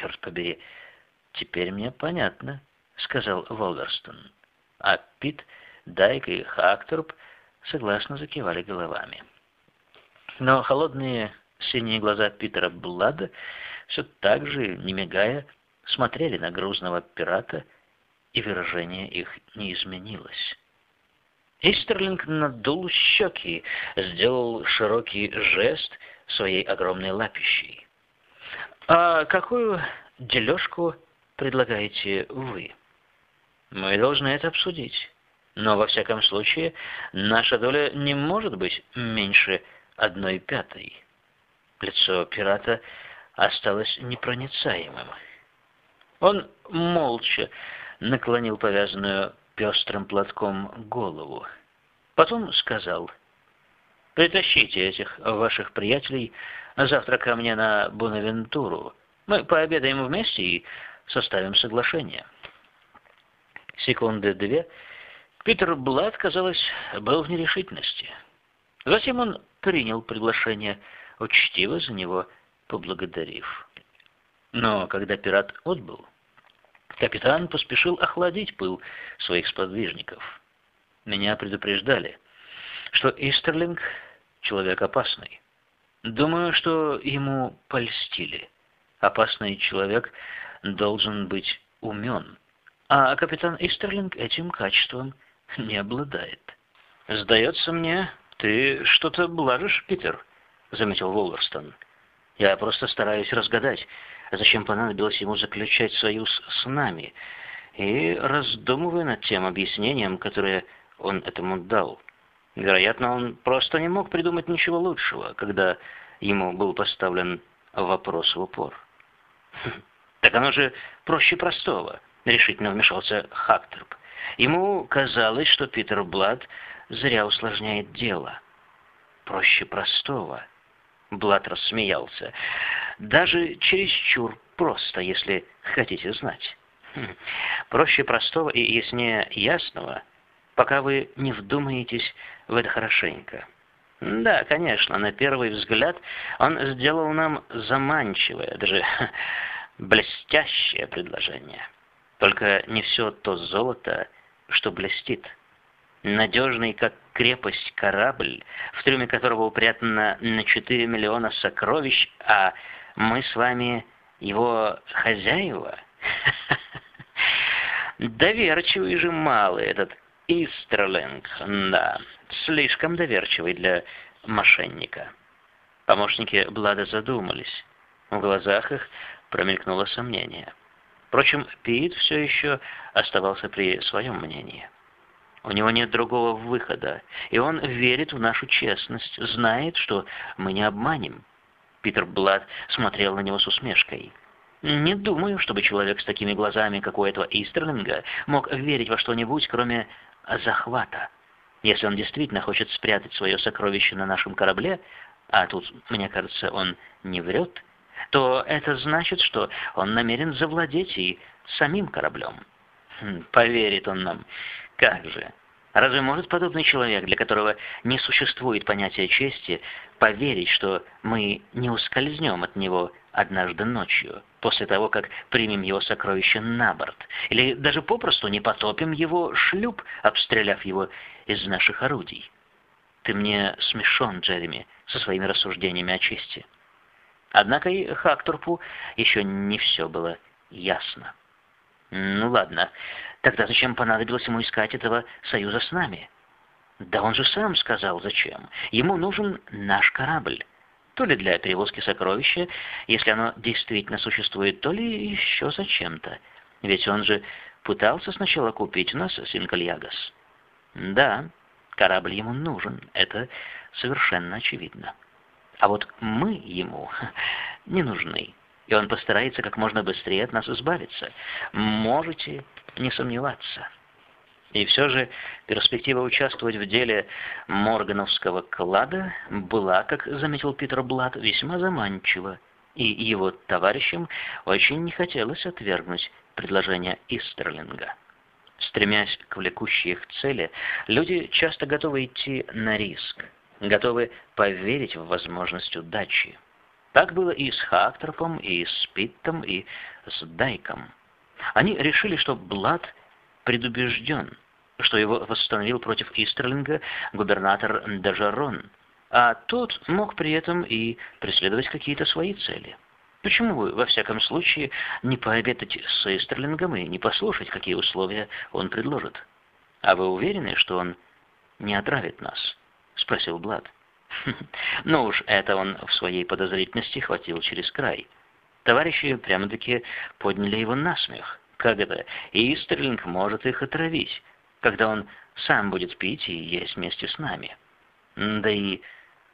черт побери, теперь мне понятно, сказал Волдерстон. А Пит, Дайк и Хакторп согласно закивали головами. Но холодные синие глаза Питера Блада все так же, не мигая, смотрели на грузного пирата, и выражение их не изменилось. Истерлинг надул щеки, сделал широкий жест своей огромной лапищей. «А какую дележку предлагаете вы?» «Мы должны это обсудить. Но, во всяком случае, наша доля не может быть меньше одной пятой». Лицо пирата осталось непроницаемым. Он молча наклонил повязанную пестрым платком голову. Потом сказал, «Притащите этих ваших приятелей завтра ко мне на Бонавентуру. Мы пообедаем вместе и составим соглашение». Секунды две Питер Блад, казалось, был в нерешительности. Затем он принял приглашение, учтиво за него поблагодарив. Но когда пират отбыл, Капитан поспешил охладить пыл своих сподвижников. Меня предупреждали, что Истерлинг — человек опасный. Думаю, что ему польстили. Опасный человек должен быть умен, а капитан Истерлинг этим качеством не обладает. «Сдается мне, ты что-то блажишь, Питер», — заметил Волверстон. «Я просто стараюсь разгадать, зачем понадобилось ему заключать союз с нами, и раздумывая над тем объяснением, которое он этому дал. Вероятно, он просто не мог придумать ничего лучшего, когда ему был поставлен вопрос в упор. «Так оно же проще простого», — решительно вмешался Хактерп. Ему казалось, что Питер Блад зря усложняет дело. «Проще простого». Блад рассмеялся. Даже чересчур просто, если хотите знать. Проще простого и яснее ясного, пока вы не вдумаетесь в это хорошенько. Да, конечно, на первый взгляд он сделал нам заманчивое, даже блестящее предложение. Только не все то золото, что блестит. Надежный, как крепость, корабль, в трюме которого упрятано на 4 миллиона сокровищ, а мы с вами его хозяева? Доверчивый же малый этот Истерлинг, да, слишком доверчивый для мошенника. Помощники Блада задумались. В глазах их промелькнуло сомнение. Впрочем, Пит все еще оставался при своем мнении. У него нет другого выхода, и он верит в нашу честность, знает, что мы не обманем. Питер Блад смотрел на него с усмешкой. «Не думаю, чтобы человек с такими глазами, как у этого Истерлинга, мог верить во что-нибудь, кроме захвата. Если он действительно хочет спрятать свое сокровище на нашем корабле, а тут, мне кажется, он не врет, то это значит, что он намерен завладеть и самим кораблем. Хм, поверит он нам. Как же? Разве может подобный человек, для которого не существует понятия чести, поверить, что мы не ускользнем от него однажды ночью, после того, как примем его сокровище на борт, или даже попросту не потопим его шлюп, обстреляв его из наших орудий? Ты мне смешон, Джереми, со своими рассуждениями о чести. Однако и Хакторпу еще не все было ясно. Ну ладно, тогда зачем понадобилось ему искать этого союза с нами? Да он же сам сказал, зачем. Ему нужен наш корабль. То ли для перевозки сокровища, если оно действительно существует, то ли еще зачем-то. Ведь он же пытался сначала купить у нас Синкальягас. Да, корабль ему нужен, это совершенно очевидно. А вот мы ему не нужны и он постарается как можно быстрее от нас избавиться. Можете не сомневаться. И все же перспектива участвовать в деле Моргановского клада была, как заметил Питер Блад, весьма заманчива, и его товарищам очень не хотелось отвергнуть предложение Истерлинга. Стремясь к влекущей их цели, люди часто готовы идти на риск, готовы поверить в возможность удачи. Так было и с Хактропом, и с Питтом, и с Дайком. Они решили, что Блад предубежден, что его восстановил против Истерлинга губернатор Дажарон, а тот мог при этом и преследовать какие-то свои цели. Почему бы, во всяком случае, не пообедать с Истерлингом и не послушать, какие условия он предложит? А вы уверены, что он не отравит нас? Спросил Блад. Ну уж это он в своей подозрительности хватил через край. Товарищи прямо-таки подняли его на смех. Как это? Истерлинг может их отравить, когда он сам будет пить и есть вместе с нами. Да и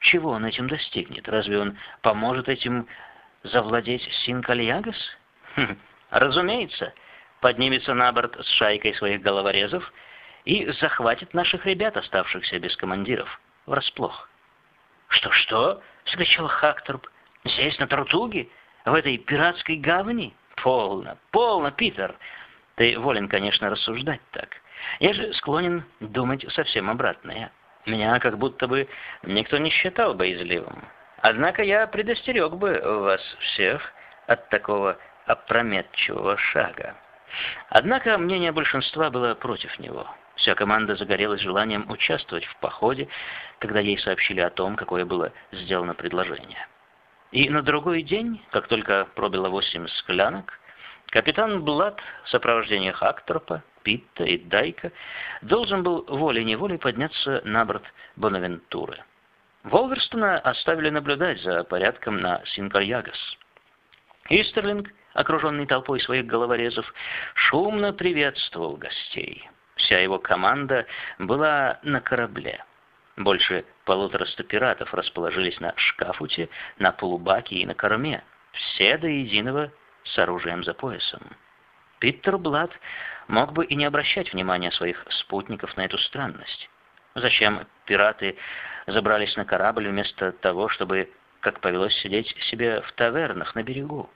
чего он этим достигнет? Разве он поможет этим завладеть Синкальягас? Хм, разумеется, поднимется на борт с шайкой своих головорезов и захватит наших ребят, оставшихся без командиров, врасплох. «Что-что?» — вскричал Хакторп. «Здесь, на Тартуге? В этой пиратской гавани?» «Полно, полно, Питер!» «Ты волен, конечно, рассуждать так. Я же склонен думать совсем обратное. Меня как будто бы никто не считал боязливым. Однако я предостерег бы вас всех от такого опрометчивого шага. Однако мнение большинства было против него. Вся команда загорелась желанием участвовать в походе, когда ей сообщили о том, какое было сделано предложение. И на другой день, как только пробило восемь склянок, капитан Блад в сопровождении Хактропа, Питта и Дайка должен был волей-неволей подняться на борт Бонавентуры. Волверстона оставили наблюдать за порядком на Синкальягас. Истерлинг, окруженный толпой своих головорезов, шумно приветствовал гостей. Вся его команда была на корабле. Больше полутораста пиратов расположились на шкафуте, на полубаке и на корме, все до единого с оружием за поясом. Питер Блад мог бы и не обращать внимания своих спутников на эту странность. Зачем пираты забрались на корабль вместо того, чтобы, как повелось, сидеть себе в тавернах на берегу?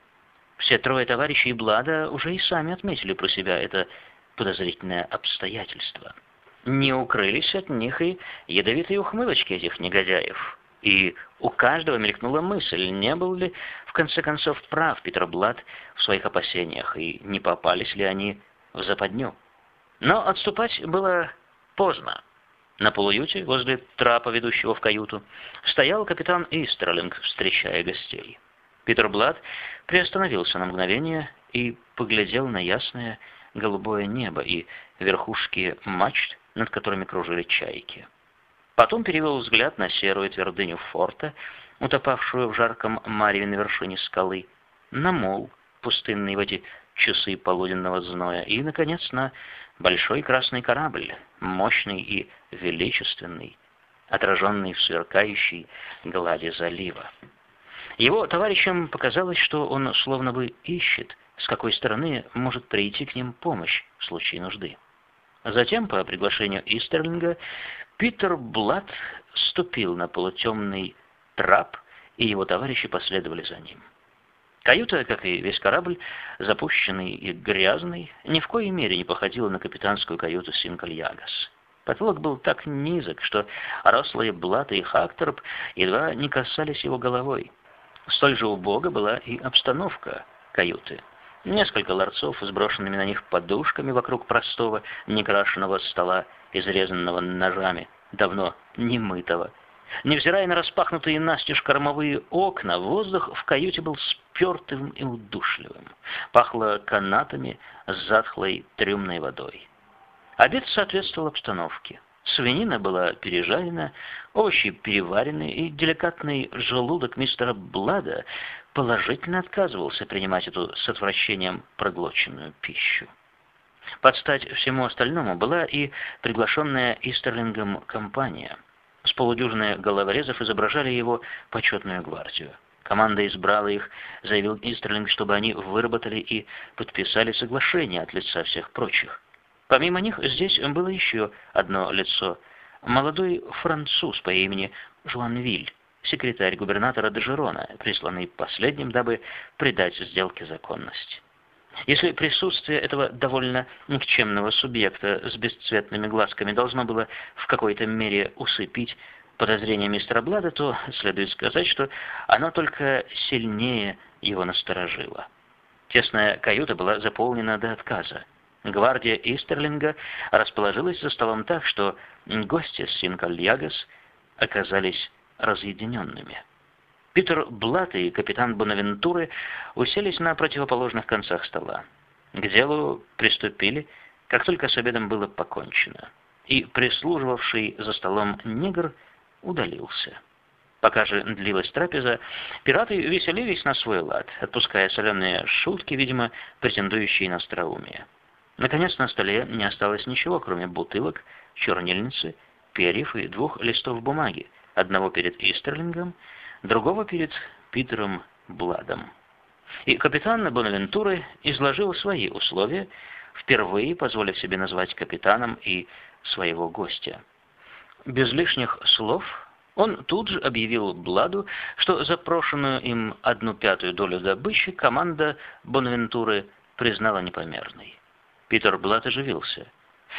Все трое товарищей Блада уже и сами отметили про себя это подозрительное обстоятельство. Не укрылись от них и ядовитые ухмылочки этих негодяев. И у каждого мелькнула мысль, не был ли, в конце концов, прав Питер Блад в своих опасениях, и не попались ли они в западню. Но отступать было поздно. На полуюте, возле трапа, ведущего в каюту, стоял капитан Истерлинг, встречая гостей. Питер Блад приостановился на мгновение и поглядел на ясное, голубое небо и верхушки мачт, над которыми кружили чайки. Потом перевел взгляд на серую твердыню форта, утопавшую в жарком мареве на вершине скалы, на мол, пустынный в эти часы полуденного зноя, и, наконец, на большой красный корабль, мощный и величественный, отраженный в сверкающей глади залива. Его товарищам показалось, что он словно бы ищет с какой стороны может прийти к ним помощь в случае нужды. Затем, по приглашению Истерлинга, Питер Блад ступил на полутемный трап, и его товарищи последовали за ним. Каюта, как и весь корабль, запущенный и грязный, ни в коей мере не походила на капитанскую каюту Синкальягас. Потолок был так низок, что рослые Блат и Хакторп едва не касались его головой. Столь же убога была и обстановка каюты. Несколько ларцов с брошенными на них подушками вокруг простого, некрашенного стола, изрезанного ножами, давно немытого. Невзирая на распахнутые настежь кормовые окна, воздух в каюте был спертым и удушливым. Пахло канатами затхлой трюмной водой. Обед соответствовал обстановке. Свинина была пережарена, овощи переварены, и деликатный желудок мистера Блада положительно отказывался принимать эту с отвращением проглоченную пищу. Под стать всему остальному была и приглашенная Истерлингом компания. С полудюжины головорезов изображали его почетную гвардию. Команда избрала их, заявил Истерлинг, чтобы они выработали и подписали соглашение от лица всех прочих. Помимо них здесь было еще одно лицо. Молодой француз по имени Жуан Виль, секретарь губернатора Дежерона, присланный последним, дабы придать сделке законность. Если присутствие этого довольно никчемного субъекта с бесцветными глазками должно было в какой-то мере усыпить подозрение мистера Блада, то следует сказать, что оно только сильнее его насторожило. Тесная каюта была заполнена до отказа. Гвардия Истерлинга расположилась за столом так, что гости с Синкальягас оказались разъединенными. Питер Блат и капитан Бонавентуры уселись на противоположных концах стола. К делу приступили, как только с обедом было покончено, и прислуживавший за столом негр удалился. Пока же длилась трапеза, пираты веселились на свой лад, отпуская соленые шутки, видимо, претендующие на остроумие. Наконец на столе не осталось ничего, кроме бутылок, чернильницы, перьев и двух листов бумаги, одного перед Истерлингом, другого перед Питером Бладом. И капитан Бонавентуры изложил свои условия, впервые позволив себе назвать капитаном и своего гостя. Без лишних слов он тут же объявил Бладу, что запрошенную им одну пятую долю добычи команда Бонавентуры признала непомерной. Питер Блад оживился.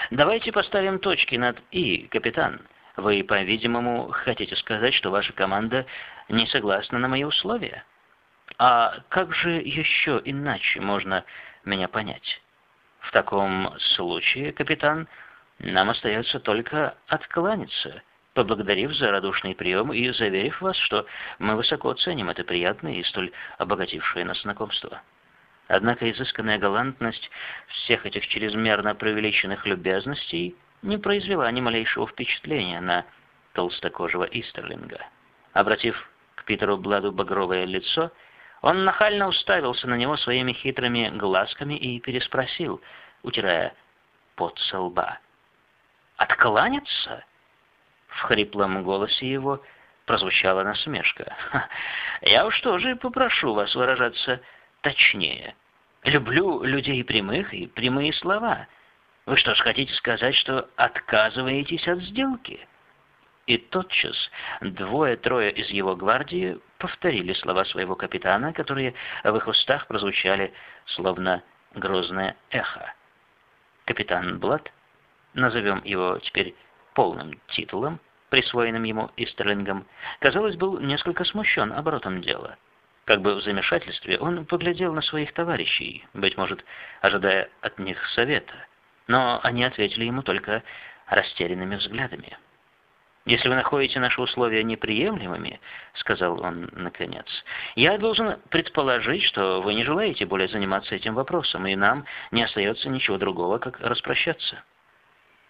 «Давайте поставим точки над «и», капитан. Вы, по-видимому, хотите сказать, что ваша команда не согласна на мои условия? А как же еще иначе можно меня понять? В таком случае, капитан, нам остается только откланяться» поблагодарив за радушный прием и заверив вас, что мы высоко ценим это приятное и столь обогатившее нас знакомство. Однако изысканная галантность всех этих чрезмерно преувеличенных любезностей не произвела ни малейшего впечатления на толстокожего Истерлинга. Обратив к Питеру Бладу багровое лицо, он нахально уставился на него своими хитрыми глазками и переспросил, утирая пот со лба. «Откланяться?» В хриплом голосе его прозвучала насмешка. «Я уж тоже попрошу вас выражаться точнее. Люблю людей прямых и прямые слова. Вы что ж хотите сказать, что отказываетесь от сделки?» И тотчас двое-трое из его гвардии повторили слова своего капитана, которые в их устах прозвучали словно грозное эхо. Капитан Блад, назовем его теперь полным титулом, присвоенным ему Истерлингом, казалось, был несколько смущен оборотом дела. Как бы в замешательстве он поглядел на своих товарищей, быть может, ожидая от них совета, но они ответили ему только растерянными взглядами. «Если вы находите наши условия неприемлемыми, — сказал он наконец, — я должен предположить, что вы не желаете более заниматься этим вопросом, и нам не остается ничего другого, как распрощаться».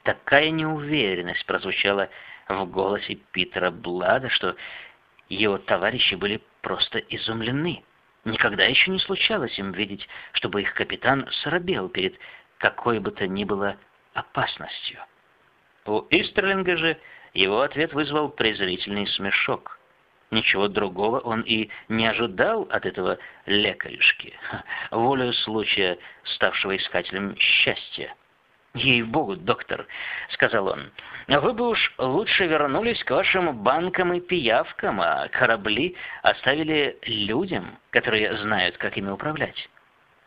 Такая неуверенность прозвучала в голосе Питера Блада, что его товарищи были просто изумлены. Никогда еще не случалось им видеть, чтобы их капитан срабел перед какой бы то ни было опасностью. У Истерлинга же его ответ вызвал презрительный смешок. Ничего другого он и не ожидал от этого лекарюшки, волею случая, ставшего искателем счастья. «Ей-богу, доктор», — сказал он, — «вы бы уж лучше вернулись к вашим банкам и пиявкам, а корабли оставили людям, которые знают, как ими управлять».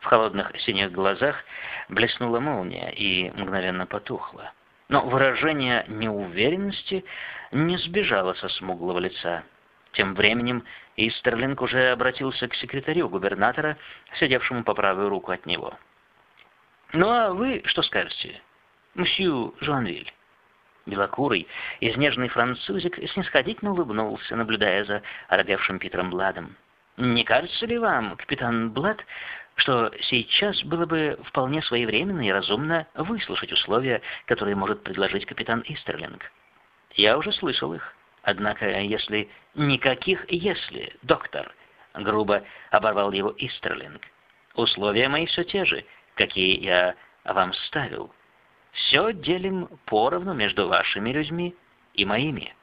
В холодных синих глазах блеснула молния и мгновенно потухла. Но выражение неуверенности не сбежало со смуглого лица. Тем временем Истерлинг уже обратился к секретарю губернатора, сидевшему по правую руку от него. Ну а вы что скажете, мсью Жуанвиль? Белокурый, изнеженный французик снисходительно улыбнулся, наблюдая за оробевшим Питером Бладом. «Не кажется ли вам, капитан Блад, что сейчас было бы вполне своевременно и разумно выслушать условия, которые может предложить капитан Истерлинг? Я уже слышал их. Однако, если... Никаких «если», доктор!» — грубо оборвал его Истерлинг. «Условия мои все те же — какие я вам ставил. Все делим поровну между вашими людьми и моими.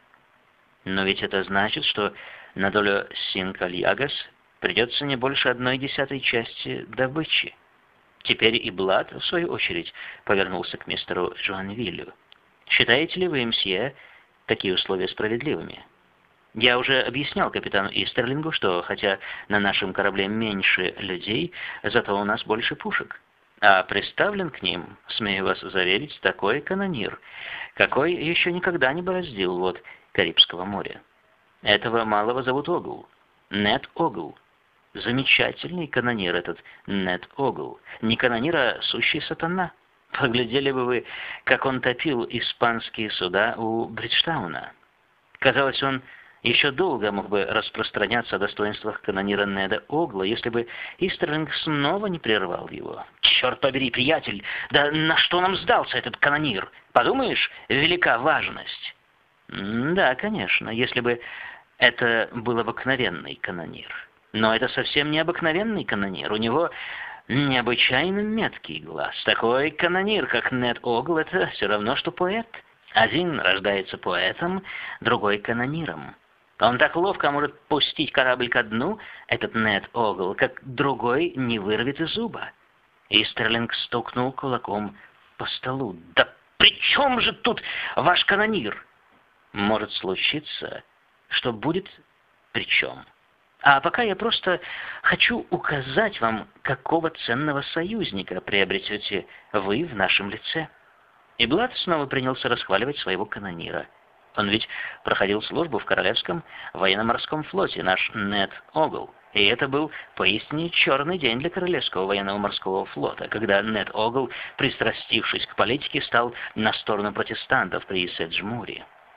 Но ведь это значит, что на долю Синкальягас придется не больше одной десятой части добычи. Теперь и Блад, в свою очередь, повернулся к мистеру Жуанвилю. «Считаете ли вы, мсье, такие условия справедливыми?» Я уже объяснял капитану Истерлингу, что хотя на нашем корабле меньше людей, зато у нас больше пушек а приставлен к ним, смею вас заверить, такой канонир, какой еще никогда не бороздил вот Карибского моря. Этого малого зовут Огл. Нет Огл. Замечательный канонир этот Нет Огл. Не канонир, а сущий сатана. Поглядели бы вы, как он топил испанские суда у Бриджтауна. Казалось, он еще долго мог бы распространяться о достоинствах канонира Неда Огла, если бы Истерлинг снова не прервал его. «Черт побери, приятель, да на что нам сдался этот канонир? Подумаешь, велика важность!» «Да, конечно, если бы это был обыкновенный канонир. Но это совсем не обыкновенный канонир. У него необычайно меткий глаз. Такой канонир, как Нед Огл, это все равно, что поэт. Один рождается поэтом, другой канониром. Он так ловко может пустить корабль ко дну, этот Нед Огл, как другой не вырвет из зуба. И Стерлинг стукнул кулаком по столу. «Да при чем же тут ваш канонир?» «Может случиться, что будет при чем?» А пока я просто хочу указать вам, какого ценного союзника приобретете вы в нашем лице. И Блад снова принялся расхваливать своего канонира. Он ведь проходил службу в Королевском военно-морском флоте, наш Нед Огл. И это был поистине черный день для Королевского военного морского флота, когда Нед Огл, пристрастившись к политике, стал на сторону протестантов при Седжмуре.